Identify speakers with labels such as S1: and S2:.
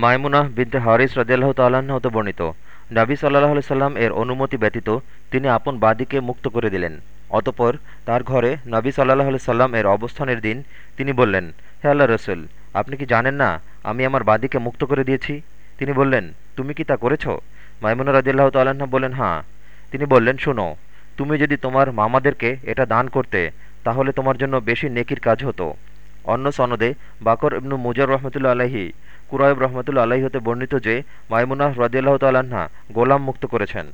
S1: মায়মুনাহ বিনতে হারিস তাল্লাহ্ন হতে বর্ণিত। নবী সাল্লাহ সাল্লাম এর অনুমতি ব্যতীত তিনি আপন বাদীকে মুক্ত করে দিলেন। অতপর তার ঘরে নবী সাল্লাহ সাল্লাম এর অবস্থানের দিন তিনি বললেন, হে আল্লাহ রসুল, আপনি কি জানেন না আমি আমার বাদীকে মুক্ত করে দিয়েছি? তিনি বললেন, তুমি কি তা করেছ? মাইমুনা রদিয়াল্লাহ তাল্লাহ্ন বললেন হ্যাঁ। তিনি বললেন, শোনো, তুমি যদি তোমার মামাদেরকে এটা দান করতে, তাহলে তোমার জন্য বেশি নেকির কাজ হতো। অন্য সনদে বাকর ইবনু মুজার রহমতুল্লা আলাহি কুরাইব রহমতুল্লা আলাহি হতে বর্ণিত যে মাইমুনাহ রদিয়াল্লাহ তাল্লাহা গোলাম মুক্ত করেছেন।